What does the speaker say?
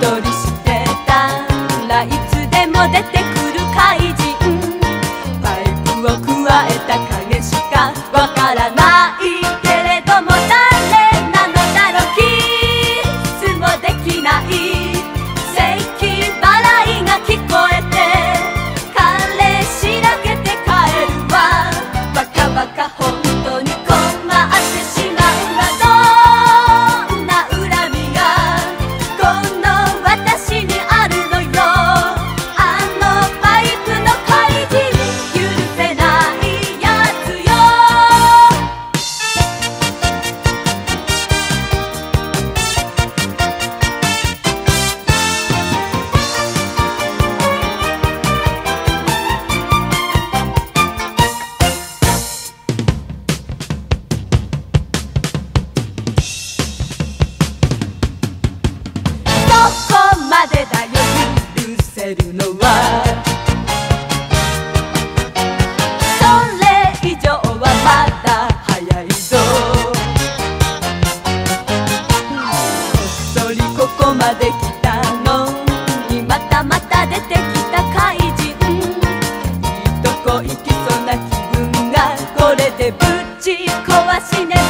Dores. せるのは。それ以上はまだ早いぞ。こっそりここまで来たの。にまたまた出てきた怪人。いいとこ行きそうな気分がこれでぶち壊しね。ば